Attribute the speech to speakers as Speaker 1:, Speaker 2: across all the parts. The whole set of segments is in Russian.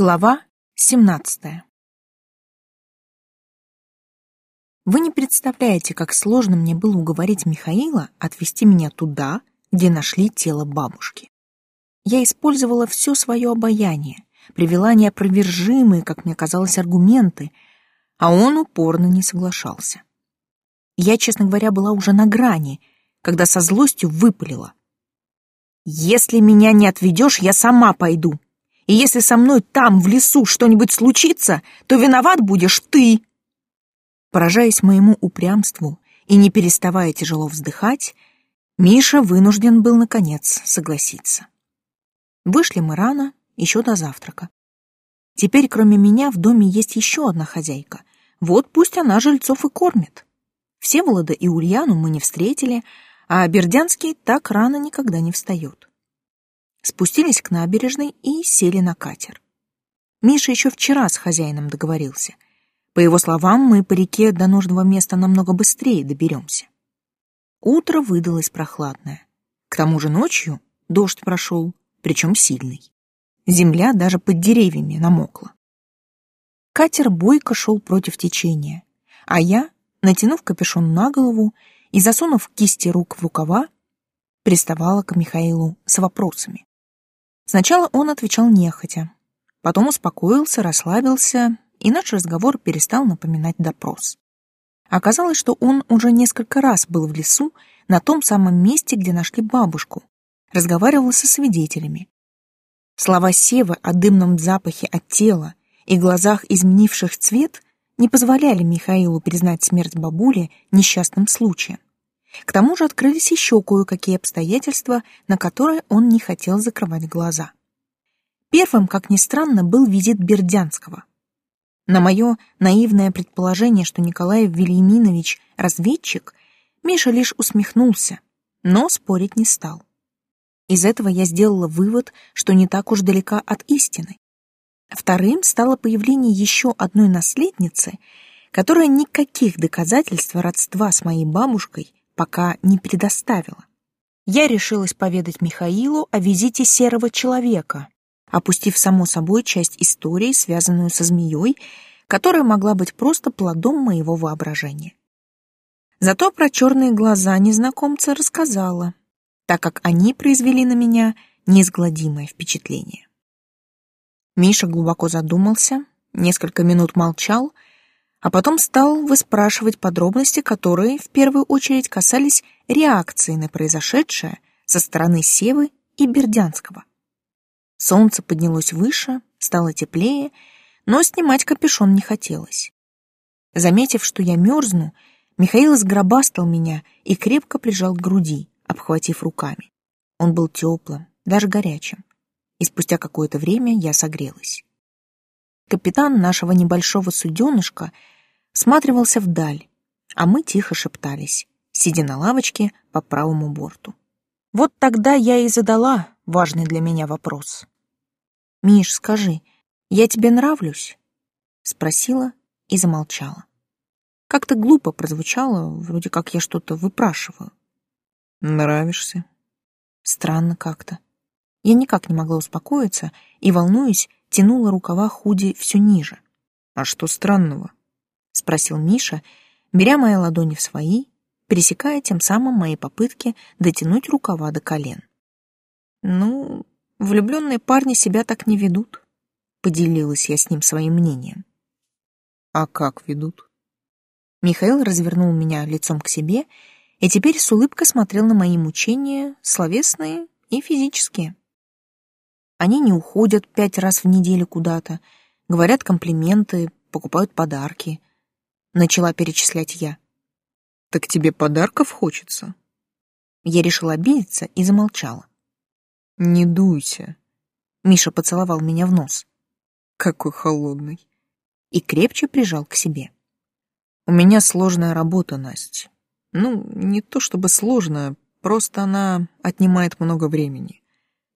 Speaker 1: Глава 17 Вы не представляете, как сложно мне было уговорить Михаила отвезти меня туда, где нашли тело бабушки. Я использовала все свое обаяние, привела неопровержимые, как мне казалось, аргументы, а он упорно не соглашался. Я, честно говоря, была уже на грани, когда со злостью выпалила. «Если меня не отведешь, я сама пойду!» И если со мной там, в лесу, что-нибудь случится, то виноват будешь ты. Поражаясь моему упрямству и не переставая тяжело вздыхать, Миша вынужден был, наконец, согласиться. Вышли мы рано, еще до завтрака. Теперь, кроме меня, в доме есть еще одна хозяйка. Вот пусть она жильцов и кормит. Всеволода и Ульяну мы не встретили, а Бердянский так рано никогда не встает спустились к набережной и сели на катер. Миша еще вчера с хозяином договорился. По его словам, мы по реке до нужного места намного быстрее доберемся. Утро выдалось прохладное. К тому же ночью дождь прошел, причем сильный. Земля даже под деревьями намокла. Катер бойко шел против течения, а я, натянув капюшон на голову и засунув кисти рук в рукава, приставала к Михаилу с вопросами. Сначала он отвечал нехотя, потом успокоился, расслабился, и наш разговор перестал напоминать допрос. Оказалось, что он уже несколько раз был в лесу, на том самом месте, где нашли бабушку, разговаривал со свидетелями. Слова Севы о дымном запахе от тела и глазах, изменивших цвет, не позволяли Михаилу признать смерть бабули несчастным случаем. К тому же открылись еще кое-какие обстоятельства, на которые он не хотел закрывать глаза. Первым, как ни странно, был визит Бердянского. На мое наивное предположение, что Николай Вильяминович — разведчик, Миша лишь усмехнулся, но спорить не стал. Из этого я сделала вывод, что не так уж далека от истины. Вторым стало появление еще одной наследницы, которая никаких доказательств родства с моей бабушкой пока не предоставила. Я решилась поведать Михаилу о визите серого человека, опустив само собой часть истории, связанную со змеей, которая могла быть просто плодом моего воображения. Зато про черные глаза незнакомца рассказала, так как они произвели на меня неизгладимое впечатление. Миша глубоко задумался, несколько минут молчал — а потом стал выспрашивать подробности, которые в первую очередь касались реакции на произошедшее со стороны Севы и Бердянского. Солнце поднялось выше, стало теплее, но снимать капюшон не хотелось. Заметив, что я мерзну, Михаил сгробастал меня и крепко прижал к груди, обхватив руками. Он был теплым, даже горячим, и спустя какое-то время я согрелась. Капитан нашего небольшого суденышка сматривался вдаль, а мы тихо шептались, сидя на лавочке по правому борту. Вот тогда я и задала важный для меня вопрос. «Миш, скажи, я тебе нравлюсь?» Спросила и замолчала. Как-то глупо прозвучало, вроде как я что-то выпрашиваю.
Speaker 2: «Нравишься?»
Speaker 1: Странно как-то. Я никак не могла успокоиться и, волнуясь, тянула рукава худи все ниже.
Speaker 2: «А что странного?»
Speaker 1: — спросил Миша, беря мои ладони в свои, пересекая тем самым мои попытки дотянуть рукава до колен. «Ну, влюбленные парни себя так не ведут», — поделилась я с ним своим мнением.
Speaker 2: «А как ведут?»
Speaker 1: Михаил развернул меня лицом к себе и теперь с улыбкой смотрел на мои мучения, словесные и физические. Они не уходят пять раз в неделю куда-то, говорят комплименты, покупают подарки. Начала перечислять я.
Speaker 2: Так тебе подарков хочется?
Speaker 1: Я решила обидеться и замолчала.
Speaker 2: Не дуйся.
Speaker 1: Миша поцеловал меня в нос.
Speaker 2: Какой холодный.
Speaker 1: И крепче прижал к себе.
Speaker 2: У меня сложная работа, Настя. Ну, не то чтобы сложная, просто она отнимает много времени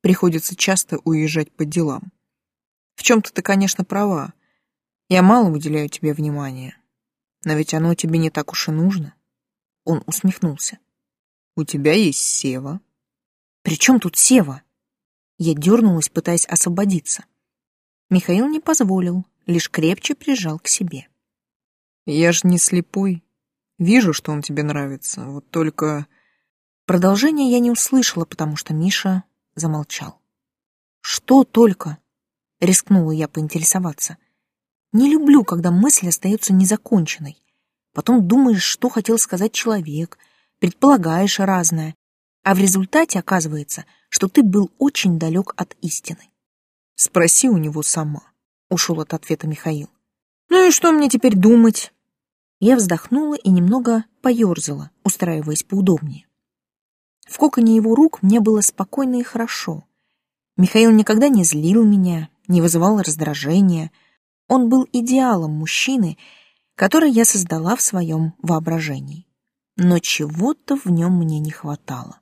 Speaker 2: приходится часто уезжать по делам. В чем-то ты, конечно, права. Я мало уделяю тебе внимания. Но ведь оно тебе не так уж и нужно. Он усмехнулся. У тебя есть Сева.
Speaker 1: При чем тут Сева? Я дернулась, пытаясь освободиться. Михаил не позволил, лишь крепче прижал к себе.
Speaker 2: «Я ж не слепой. Вижу, что он тебе нравится. Вот только...»
Speaker 1: Продолжение я не услышала, потому что Миша замолчал. «Что только?» — рискнула я поинтересоваться. «Не люблю, когда мысль остается незаконченной. Потом думаешь, что хотел сказать человек, предполагаешь разное, а в результате оказывается, что ты был очень далек от истины.
Speaker 2: Спроси у него сама, ушел от ответа Михаил.
Speaker 1: Ну и что мне теперь думать? Я вздохнула и немного поерзала, устраиваясь поудобнее. В коконе его рук мне было спокойно и хорошо. Михаил никогда не злил меня, не вызывал раздражения. Он был идеалом мужчины, который я создала в своем воображении. Но чего-то в нем мне не хватало.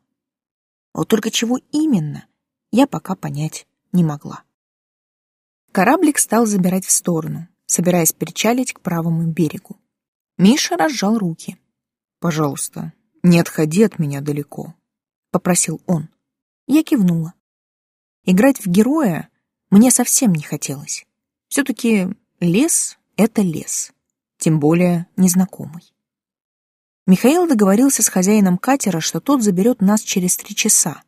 Speaker 1: Вот только чего именно, я пока понять не могла. Кораблик стал забирать в сторону, собираясь причалить к правому берегу. Миша разжал руки.
Speaker 2: «Пожалуйста, не отходи от меня далеко», — попросил он.
Speaker 1: Я кивнула. Играть в героя мне совсем не хотелось. Все-таки лес — это лес, тем более незнакомый. Михаил договорился с хозяином катера, что тот заберет нас через три часа,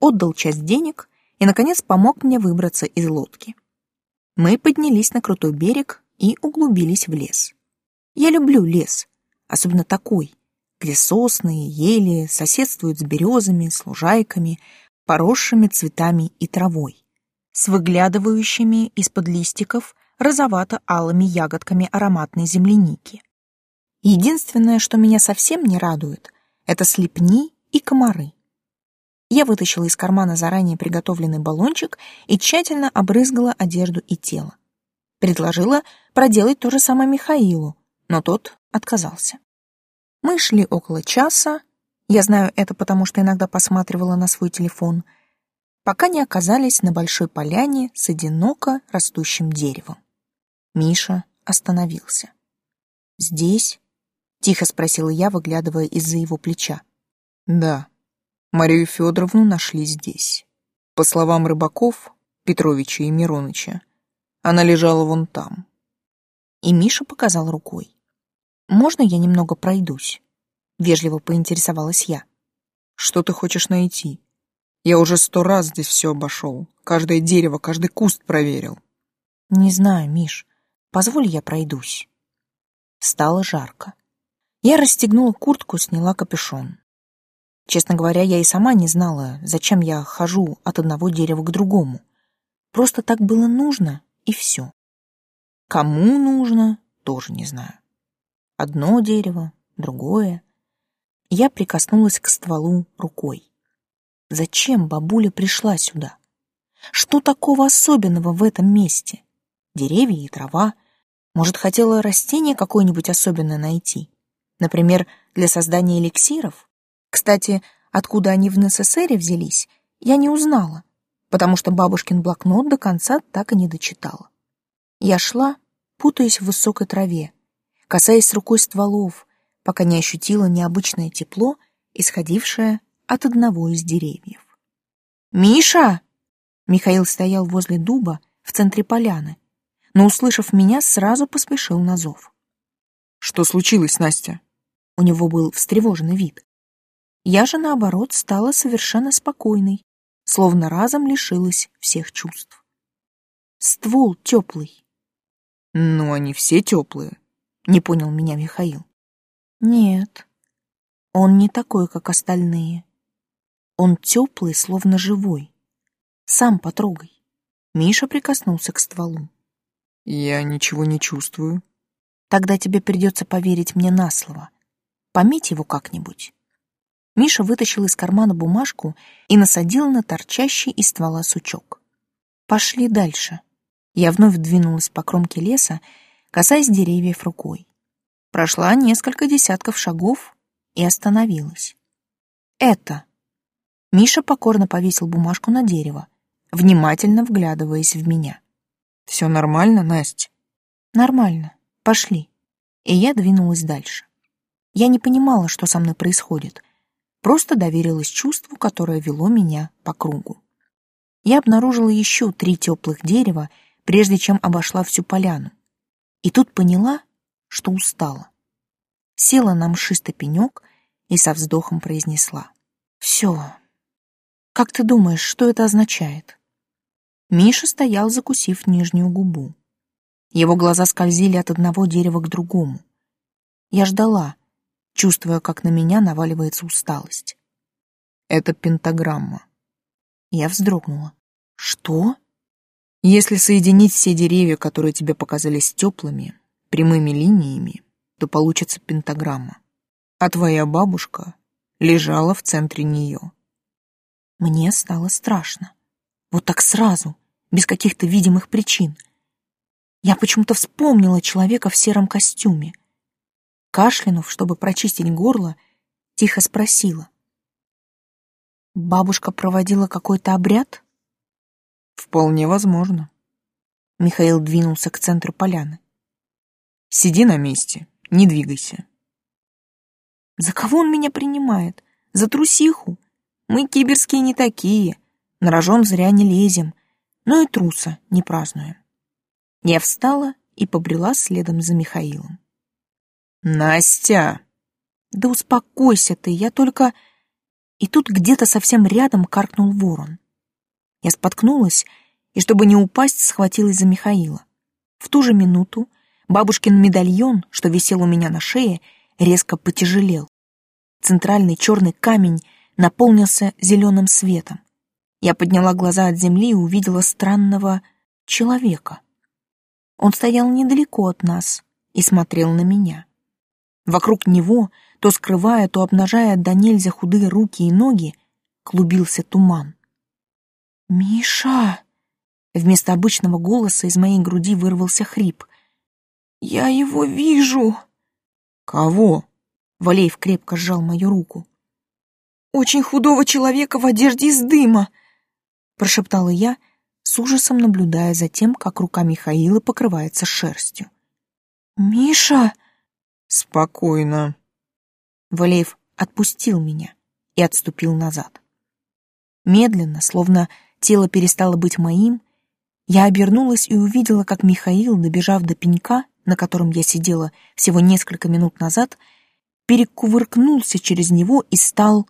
Speaker 1: отдал часть денег и, наконец, помог мне выбраться из лодки. Мы поднялись на крутой берег и углубились в лес. Я люблю лес, особенно такой, где сосны и ели соседствуют с березами, с лужайками, поросшими цветами и травой, с выглядывающими из-под листиков розовато-алыми ягодками ароматной земляники. Единственное, что меня совсем не радует, это слепни и комары. Я вытащила из кармана заранее приготовленный баллончик и тщательно обрызгала одежду и тело. Предложила проделать то же самое Михаилу, но тот отказался. Мы шли около часа, я знаю это потому, что иногда посматривала на свой телефон, пока не оказались на большой поляне с одиноко растущим деревом. Миша остановился. «Здесь?» — тихо спросила я, выглядывая из-за его плеча.
Speaker 2: «Да, Марию Федоровну нашли здесь. По словам рыбаков, Петровича и Мироныча, она лежала вон там».
Speaker 1: И Миша показал рукой. «Можно я немного пройдусь?» — вежливо поинтересовалась я.
Speaker 2: «Что ты хочешь найти? Я уже сто раз здесь все обошел. Каждое дерево, каждый куст проверил».
Speaker 1: «Не знаю, Миш. Позволь я пройдусь». Стало жарко. Я расстегнула куртку, сняла капюшон. Честно говоря, я и сама не знала, зачем я хожу от одного дерева к другому. Просто так было нужно, и все. Кому нужно, тоже не знаю. Одно дерево, другое. Я прикоснулась к стволу рукой. Зачем бабуля пришла сюда? Что такого особенного в этом месте? Деревья и трава. Может, хотела растение какое-нибудь особенное найти? Например, для создания эликсиров? Кстати, откуда они в НССР взялись, я не узнала, потому что бабушкин блокнот до конца так и не дочитала. Я шла, путаясь в высокой траве, касаясь рукой стволов, пока не ощутила необычное тепло, исходившее от одного из деревьев. «Миша!» Михаил стоял возле дуба в центре поляны, но, услышав меня, сразу поспешил на зов.
Speaker 2: «Что случилось, Настя?»
Speaker 1: У него был встревоженный вид. Я же, наоборот, стала совершенно спокойной, словно разом лишилась всех чувств. Ствол теплый.
Speaker 2: «Ну, они все теплые», —
Speaker 1: не понял меня Михаил. «Нет, он не такой, как остальные. Он теплый, словно живой. Сам потрогай». Миша прикоснулся к стволу.
Speaker 2: «Я ничего не чувствую».
Speaker 1: «Тогда тебе придется поверить мне на слово. Пометь его как-нибудь». Миша вытащил из кармана бумажку и насадил на торчащий из ствола сучок. «Пошли дальше». Я вновь двинулась по кромке леса, касаясь деревьев рукой. Прошла несколько десятков шагов и остановилась. «Это...» Миша покорно повесил бумажку на дерево, внимательно вглядываясь в меня.
Speaker 2: «Все нормально, Настя?»
Speaker 1: «Нормально. Пошли». И я двинулась дальше. Я не понимала, что со мной происходит, просто доверилась чувству, которое вело меня по кругу. Я обнаружила еще три теплых дерева, прежде чем обошла всю поляну. И тут поняла, что устала. Села на мшистый пенек и со вздохом произнесла. «Все. Как ты думаешь, что это означает?» Миша стоял, закусив нижнюю губу. Его глаза скользили от одного дерева к другому. Я ждала, чувствуя, как на меня наваливается усталость.
Speaker 2: Это пентаграмма.
Speaker 1: Я вздрогнула. Что?
Speaker 2: Если соединить все деревья, которые тебе показались теплыми, прямыми линиями, то получится пентаграмма. А твоя бабушка лежала в центре нее.
Speaker 1: Мне стало страшно. Вот так сразу, без каких-то видимых причин. Я почему-то вспомнила человека в сером костюме. Кашлянув, чтобы прочистить горло, тихо спросила. «Бабушка проводила какой-то обряд?»
Speaker 2: «Вполне возможно».
Speaker 1: Михаил двинулся к центру поляны.
Speaker 2: «Сиди на месте, не двигайся».
Speaker 1: «За кого он меня принимает? За трусиху? Мы киберские не такие, на рожон зря не лезем, но и труса не празднуем». Я встала и побрела следом за Михаилом.
Speaker 2: «Настя!»
Speaker 1: «Да успокойся ты, я только...» И тут где-то совсем рядом каркнул ворон. Я споткнулась и, чтобы не упасть, схватилась за Михаила. В ту же минуту бабушкин медальон, что висел у меня на шее, резко потяжелел. Центральный черный камень наполнился зеленым светом. Я подняла глаза от земли и увидела странного человека. Он стоял недалеко от нас и смотрел на меня. Вокруг него, то скрывая, то обнажая до нельзя худые руки и ноги, клубился туман. «Миша!» Вместо обычного голоса из моей груди вырвался хрип. «Я его вижу!»
Speaker 2: «Кого?»
Speaker 1: Валеев крепко сжал мою руку. «Очень худого человека в одежде из дыма!» Прошептала я, с ужасом наблюдая за тем, как рука Михаила покрывается шерстью. «Миша!»
Speaker 2: «Спокойно».
Speaker 1: Валеев отпустил меня и отступил назад. Медленно, словно тело перестало быть моим, я обернулась и увидела, как Михаил, добежав до пенька, на котором я сидела всего несколько минут назад, перекувыркнулся через него и стал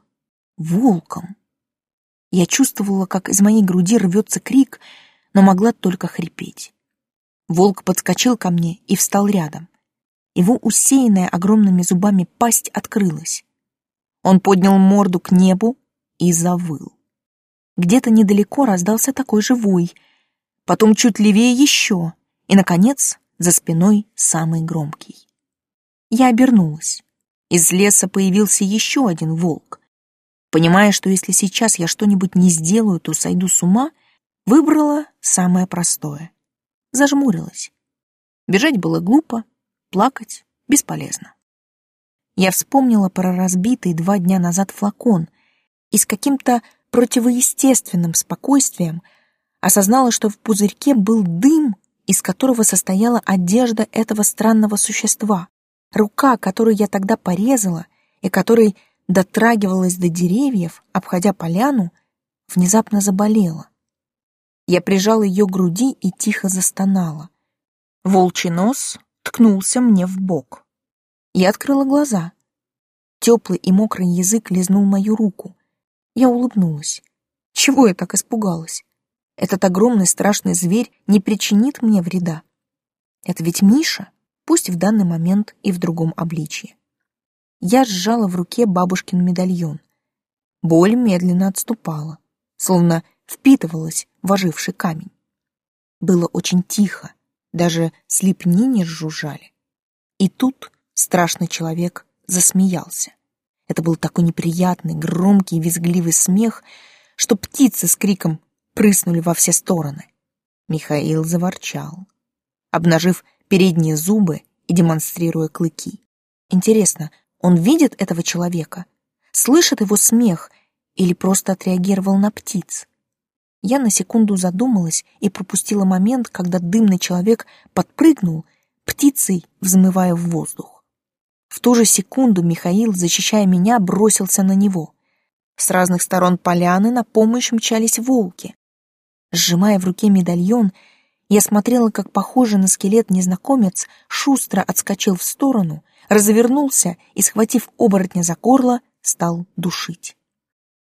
Speaker 1: волком. Я чувствовала, как из моей груди рвется крик, но могла только хрипеть. Волк подскочил ко мне и встал рядом. Его усеянная огромными зубами пасть открылась. Он поднял морду к небу и завыл. Где-то недалеко раздался такой же вой, потом чуть левее еще, и, наконец, за спиной самый громкий. Я обернулась. Из леса появился еще один волк. Понимая, что если сейчас я что-нибудь не сделаю, то сойду с ума, выбрала самое простое. Зажмурилась. Бежать было глупо, Плакать бесполезно. Я вспомнила про разбитый два дня назад флакон и с каким-то противоестественным спокойствием осознала, что в пузырьке был дым, из которого состояла одежда этого странного существа, рука, которую я тогда порезала и которой дотрагивалась до деревьев, обходя поляну, внезапно заболела. Я прижала ее к груди и тихо застонала. Волчий нос ткнулся мне в бок. Я открыла глаза. Теплый и мокрый язык лизнул мою руку. Я улыбнулась. Чего я так испугалась? Этот огромный страшный зверь не причинит мне вреда. Это ведь Миша, пусть в данный момент и в другом обличье. Я сжала в руке бабушкин медальон. Боль медленно отступала, словно впитывалась в оживший камень. Было очень тихо, даже слепни не жужжали. И тут страшный человек засмеялся. Это был такой неприятный, громкий, визгливый смех, что птицы с криком прыснули во все стороны. Михаил заворчал, обнажив передние зубы и демонстрируя клыки. Интересно, он видит этого человека? Слышит его смех или просто отреагировал на птиц? Я на секунду задумалась и пропустила момент, когда дымный человек подпрыгнул, птицей взмывая в воздух. В ту же секунду Михаил, защищая меня, бросился на него. С разных сторон поляны на помощь мчались волки. Сжимая в руке медальон, Я смотрела, как похожий на скелет незнакомец шустро отскочил в сторону, развернулся и, схватив оборотня за горло, стал душить.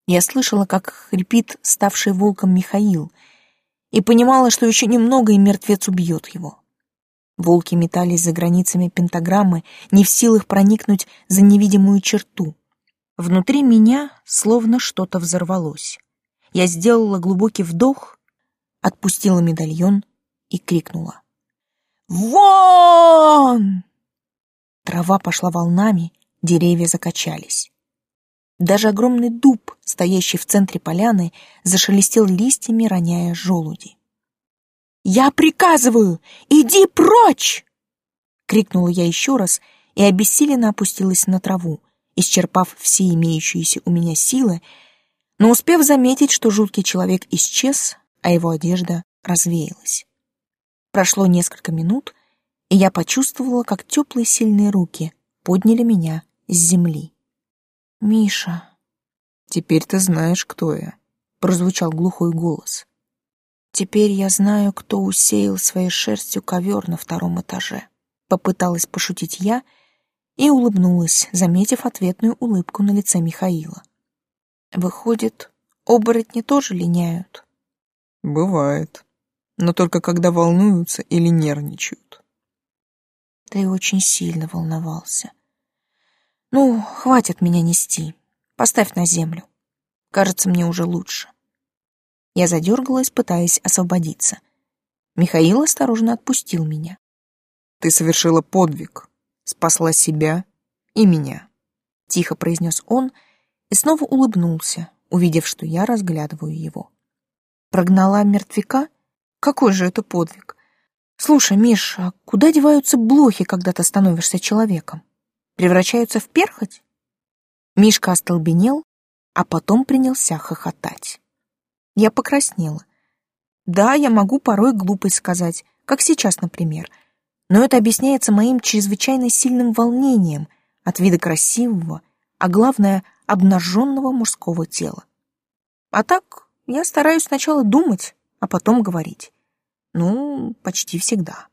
Speaker 1: Я слышала, как хрипит ставший волком Михаил, и понимала, что еще немного, и мертвец убьет его. Волки метались за границами пентаграммы, не в силах проникнуть за невидимую черту. Внутри меня словно что-то взорвалось. Я сделала глубокий вдох, отпустила медальон и крикнула. «Вон!» Трава пошла волнами, деревья закачались. Даже огромный дуб, стоящий в центре поляны, зашелестел листьями, роняя желуди. «Я приказываю! Иди прочь!» Крикнула я еще раз и обессиленно опустилась на траву, исчерпав все имеющиеся у меня силы, но успев заметить, что жуткий человек исчез, а его одежда развеялась. Прошло несколько минут, и я почувствовала, как теплые сильные руки подняли меня с земли. «Миша...»
Speaker 2: «Теперь ты знаешь, кто я», — прозвучал глухой голос.
Speaker 1: Теперь я знаю, кто усеял своей шерстью ковер на втором этаже. Попыталась пошутить я и улыбнулась, заметив ответную улыбку на лице Михаила. Выходит, оборотни тоже линяют?
Speaker 2: Бывает. Но только когда волнуются или нервничают.
Speaker 1: Ты очень сильно волновался. Ну, хватит меня нести. Поставь на землю. Кажется, мне уже лучше. Я задергалась, пытаясь освободиться. Михаил осторожно отпустил меня.
Speaker 2: «Ты совершила подвиг, спасла себя и меня», — тихо произнес он и снова улыбнулся, увидев, что я разглядываю его.
Speaker 1: «Прогнала мертвяка? Какой же это подвиг? Слушай, Миш, а куда деваются блохи, когда ты становишься человеком? Превращаются в перхоть?» Мишка остолбенел, а потом принялся хохотать. Я покраснела. Да, я могу порой глупость сказать, как сейчас, например, но это объясняется моим чрезвычайно сильным волнением от вида красивого, а главное, обнаженного мужского тела. А так, я стараюсь сначала думать, а потом говорить. Ну, почти всегда.